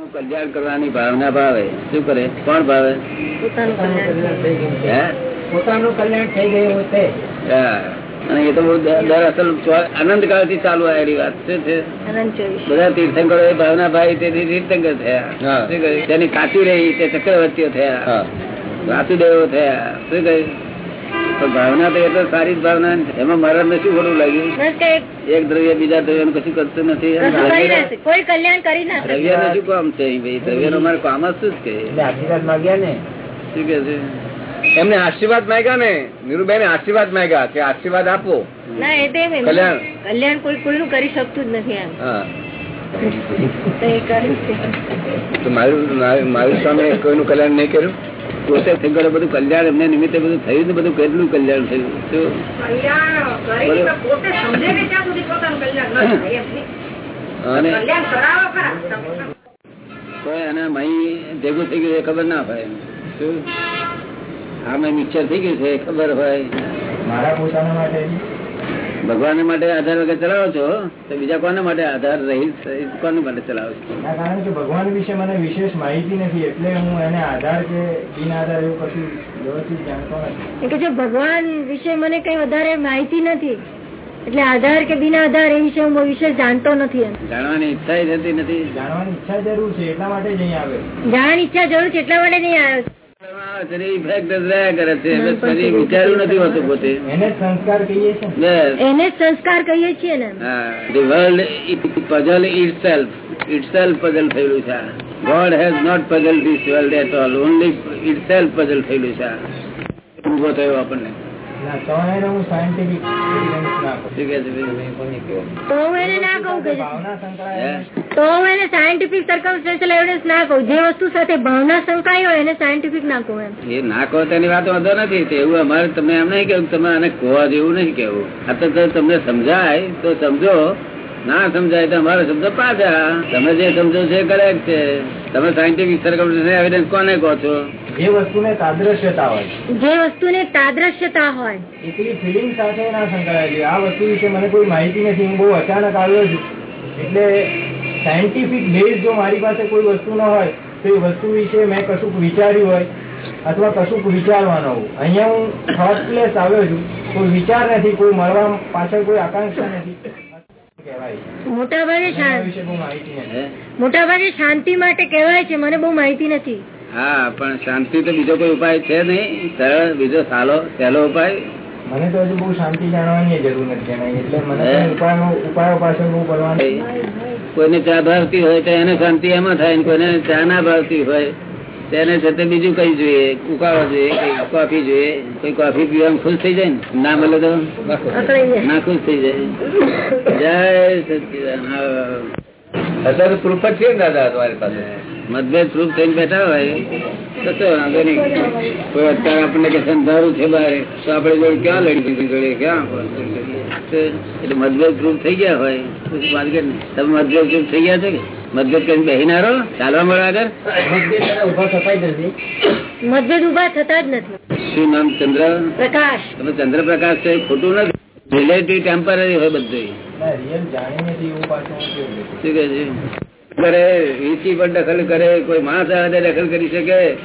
નું કલ્યાણ કરવાની ભાવના ભાવે. શું કરે? કોણ ભાવે? પોતાનું કલ્યાણ હે? પોતાનું કલ્યાણ થઈ ગયું છે. અને એ તો દરઅસલ દર દર અનંત કાળથી ચાલુ આવેલી વાત. શું છે? બધા તીર્થંકરો એ ભાવના ભાઈ તે તીર્થંકર થયા. શું કહ્યું? તેની કાચી રહી તે ચક્રવર્તીઓ થયા. હા. વાસુદેવો થયા. શું કહ્યું પણ ભાવના તો એ તો સારી જ ભાવના એમાં મારા ને શું ખોટું લાગ્યું? એક દ્રવ્ય બીજા દ્રવ્યનું કશું કરતું નથી. કોઈ કલ્યાણ કરી ના દ્રવ્યનું શું કામ છે ભાઈ? દ્રવ્યનું મારે કામ જ શું છે? આશીર્વાદ માગ્યા ને? શું કે છે? એમને આશીર્વાદ માંગ્યા ને? નીરુબેન આશીર્વાદ માંગ્યા કે આશીર્વાદ આપો. ના એ તો. કલ્યાણ. કલ્યાણ કોઈ નું કરી શકતું જ નથી એમ. મારું મારું સ્વામી કોઈનું કલ્યાણ નહીં કર્યું? પોતે શંકરે બધું કલ્યાણ એમને નિમિત્તે બધું થયું ને બધું કેટલું કલ્યાણ થયું. અને ભેગું થઈ ગયું એ ખબર ના પડે શું? આમાં મિક્સર થઈ ગયું છે ખબર હોય. મારા પોતાના માટે ભગવાન માટે આધાર વગર ચલાવો છો તો બીજા કોના માટે આધાર રહિત સહિત કોના માટે ચલાવો છો? કારણ કે ભગવાન વિશે મને વિશેષ માહિતી નથી એટલે હું એને આધાર કે બિન આધાર એવું કશું વ્યવસ્થિત જાણતો નથી. કે જો ભગવાન વિશે મને કઈ વધારે માહિતી નથી એટલે આધાર કે બિના આધાર એ વિશે હું વિશેષ જાણતો નથી જાણવાની ઈચ્છા થતી નથી. જાણવાની ઈચ્છા જરૂર છે એટલા માટે જ અહીં આવે. જાણવાની ઈચ્છા જરૂર છે એટલા માટે નહીં આવ્યો God has not puzzle this world at all only itself puzzle થયેલું છે ઊભો થયો આપણને. સાયન્ટિફિક ના કહું સર્કમસ્ટેન્શિયલ એવિડન્સ ના જે વસ્તુ સાથે ભાવના સંકળાઈ હોય એને સાયન્ટિફિક ના કહું એમ. એ ના કહો તેની વાત વાંધો નથી. તે એવું અમારે તમે એમ નહીં કેવું તમે આને કહો જેવું નહીં કેવું આ તો તમને સમજાય તો સમજો. ના સમજાય તો અમારે શબ્દ પાછા. તમે જે સમજો છે કરેક્ટ છે. તમે સાયન્ટિફિક સર્કમસ્ટન્સ એવિડન્સ કોને કહો છો? જે વસ્તુને તાદ્રશ્યતા હોય. જે વસ્તુને તાદ્રશ્યતા હોય. એટલી ફિલિંગ સાથે ના સંકળાયેલી. આ વસ્તુ વિશે મને કોઈ માહિતી નથી. હું બહુ અચાનક આવ્યો છું. એટલે સાયન્ટિફિક બેઝ જો મારી પાસે કોઈ વસ્તુ ન હોય તો એ વસ્તુ વિશે મેં કશુંક વિચાર્યું હોય અથવા કશુંક વિચારવાનો હોઉં. અહીંયા હું થોટલેસ આવ્યો છું. કોઈ વિચાર નથી. કોઈ મળવા પાછળ કોઈ આકાંક્ષા નથી. મોટા ભાગે શાંતિ વિશે બહુ માહિતી નથી. હે? મોટા ભાગે શાંતિ માટે કહેવાય છે મને બહુ માહિતી નથી. હા પણ શાંતિ તો બીજો કોઈ ઉપાય છે નહીં? સરળ બીજો સાલો સહેલો ઉપાય? મને તો હજુ બહુ શાંતિ જાણવાની જરૂર નથી એટલે મને ઉપાયો ઉપાયો પાછળ બહુ પડવાનું કોઈને ચા ભાવતી હોય તો એને શાંતિ એમાં થાય ને કોઈને ચા ના ભાવતી હોય. તેને સાથે બીજું કઈ જોઈએ? ઉકાળો જોઈએ કઈ કોફી જોઈએ? કોઈ કોફી પીવામાં ખુશ થઈ જાય ને? ના મળે તો? ના ખુશ થઈ જાય. જય સચિદાન અત્યારે પ્રૂફ જ છે દાદા તમારી પાસે? મતભેદ પ્રૂફ થઈને બેઠા હોય તો તો વાંધો નહીં. કોઈ અત્યારે આપણને કે સંધારું છે બહાર તો આપણે જોડે ક્યાં લડી જોડે ક્યાં એટલે મતભેદ પ્રૂફ થઈ ગયા હોય તો વાત કરે ને. તમે મતભેદ પ્રૂફ થઈ ગયા છો કે? મતભેદ કરીને બેહીનારો ચાલવા મળે આગળ. ઊભા થતા જ નથી. મતભેદ ઊભા થતા જ નથી. શું નામ ચંદ્ર? પ્રકાશ. તમે ચંદ્રપ્રકાશ છે ખોટું નથી. રિલેટિવ ટેમ્પરરી હોય બધું. શું કે છે? કરે વીસી પર દખલ કરે કોઈ માણસ આવે દખલ કરી શકે?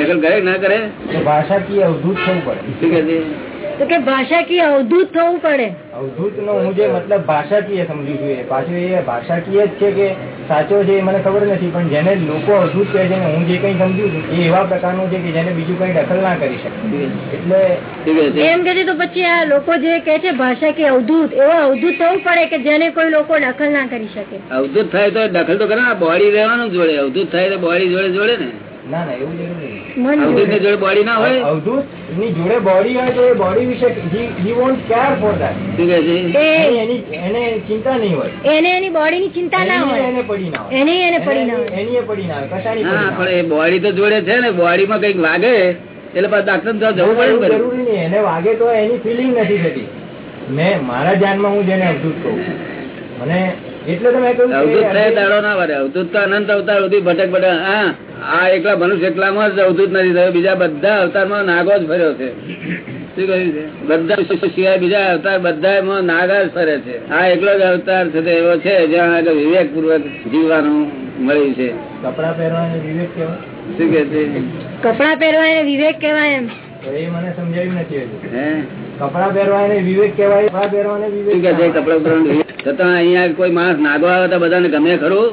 દખલ કરે ના કરે? ભાષા ભાષાકીય અવધૂત થવું પડે. શું કે છે? તો કે ભાષાકીય અવધૂત થવું પડે. અવધૂત નો હું જે મતલબ ભાષાકીય સમજુ છું એ. પાછું એ ભાષાકીય જ છે કે સાચો છે એ મને ખબર નથી પણ જેને લોકો અવધૂત કહે છે હું જે કઈ સમજુ છું એ એવા પ્રકારનું છે કે જેને બીજું કઈ દખલ ના કરી શકે. એટલે એમ કે છે તો પછી આ લોકો જે કે છે ભાષા કે અવધૂત એવો અવધૂત થવું પડે કે જેને કોઈ લોકો દખલ ના કરી શકે? અવધૂત થાય તો દખલ તો કરે બોડી રહેવાનું જોડે. અવધૂત થાય તો બોડી જોડે જોડે ને. ના ના એવું જરૂરી નથી. મન અવધૂતની જોડે બોડી ના હોય? અવધૂતની જોડે બોડી હોય તો બોડી વિશે he won't care for that શું કે છે? એ એની એને ચિંતા નહીં હોય. એને એની બોડી ની ચિંતા ના હોય. એને પડી ના હોય. એની એને પડી ના હોય. એની પડી ના હોય. કશાની હા પણ એ બોડી તો જોડે છે ને બોડી માં કંઈક વાગે એટલે પાછું ડાક્ટર જવું પડે જરૂરી નહીં. એને વાગે તો એની ફિલિંગ નથી થતી. મેં મારા ધ્યાનમાં હું જેને અવધૂત કહું મને અવધૂત થાય દાડો ના વરે. અવધૂત તો અનંત અવતાર સુધી ભટક ભટક હા આ એકલા મનુષ્ય એકલામાં જ અવધૂત નથી થયો. બીજા બધા અવતારમાં નાગો જ ફર્યો છે. શું કહ્યું છે? બધા સિવાય બીજા અવતાર બધા એમાં નાગા જ ફરે છે. આ એકલો જ અવતાર છે એવો છે જ્યાં આગળ વિવેક પૂર્વક જીવવાનું મળ્યું છે. કપડા પહેરવાને વિવેક કેવાય શું કે છે? કપડા પહેરવા વિવેક કેવાય એમ. તો એ મને સમજાયું નથી કપડા પહેરવાને વિવેક કેવાય કપડા પહેરવાને વિવેક. કપડા વિવેક? છતાં અહીંયા કોઈ માણસ નાગો આવે તો બધાને ગમે ખરું?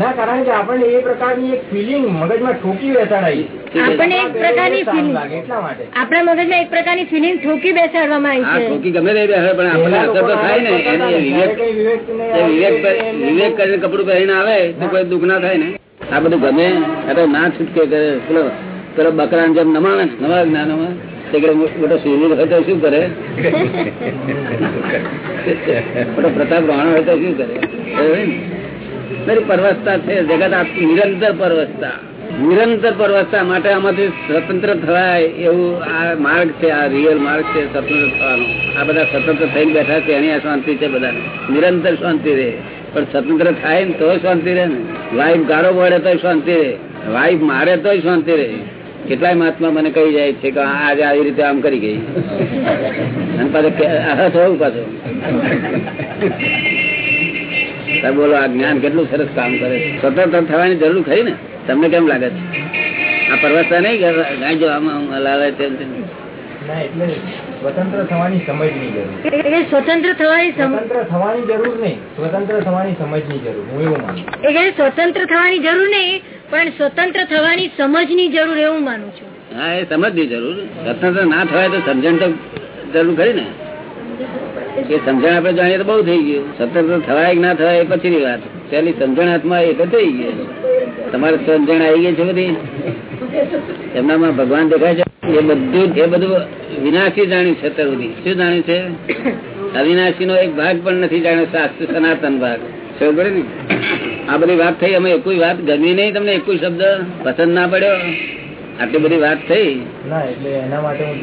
ના કારણ કે આપણને એ પ્રકારની એક ફિલિંગ મગજમાં ઠોકી બેસાડાઈ આપણને એક પ્રકારની સારું feeling. લાગે એટલા માટે. આપણા મગજમાં એક પ્રકારની ફિલિંગ ઠોકી બેસાડવામાં ઠોકી ગમે તે બેસે પણ આપણને અસર તો થાય ને. એને વિવેક વિવેક વિવેક કરીને કપડું પહેરીને આવે તો કોઈ દુઃખ ના થાય ને. આ બધું ગમે અરે તો ના છૂટકે કરે. પેલો પેલો બકરા જેમ નમાવે નમાવે નવા જ્ઞાનોમાં તે કે મોટો? બધી આમાંથી સ્વતંત્ર થવાય એવું આ માર્ગ છે, આ રિયલ માર્ગ છે, સ્વતંત્ર થવાનો. આ બધા સ્વતંત્ર થઈને બેઠા છે. એની આ શાંતિ છે બધાને. નિરંતર શાંતિ રહે. પણ સ્વતંત્ર થાય ને તો શાંતિ રહે ને. વાઈફ ગારો પડે તો શાંતિ રહે. વાઈફ મારે તો શાંતિ રહે. કેટલાય મહાત્મા મને કહી જાય છે કે આજે આવી રીતે આમ કરી ગઈ. અને પાછું પાછું? બોલો આ જ્ઞાન કેટલું સરસ કામ કરે સ્વતંત્ર થવાની જરૂર ખરી ને? તમને કેમ લાગે છે? આ પરવસતા નહીં કે ગાય જો આમ આમ હલાવે તેમ તેમ. સ્વતંત્ર થવાની સમજની જરૂર. સ્વતંત્ર થવાની સ્વતંત્ર થવાની જરૂર નહીં. સ્વતંત્ર થવાની સમજની જરૂર. હું એવું માનું એટલે સ્વતંત્ર થવાની જરૂર નહીં પણ સ્વતંત્ર થવાની સમજની જરૂર એવું માનું છું. હા, એ સમજની જરૂર. સ્વતંત્ર ના થવાય તો સમજણ તો જરૂર ખરી ને. એ સમજણ આપણે જાણીએ તો બહુ થઈ ગયું. સ્વતંત્ર થવાય કે ના થવાય એ પછીની વાત. પેલી સમજણ હાથમાં એ તો થઈ ગયું તમારે સમજણ આવી ગઈ છે બધી? એમનામાં ભગવાન દેખાય છે? એ બધું એ બધું વિનાશી જાણ્યું છે અત્યાર શું જાણ્યું છે? અવિનાશી નો એક ભાગ પણ નથી જાણ્યો, શાસ્ત્ર સનાતન ભાગ. સમજ પડે ને? આ બધી વાત થઈ અમે કોઈ વાત ગમી નહીં તમને એક શબ્દ પસંદ ના પડ્યો આટલી બધી વાત થઈ ના, એટલે એના માટે હું.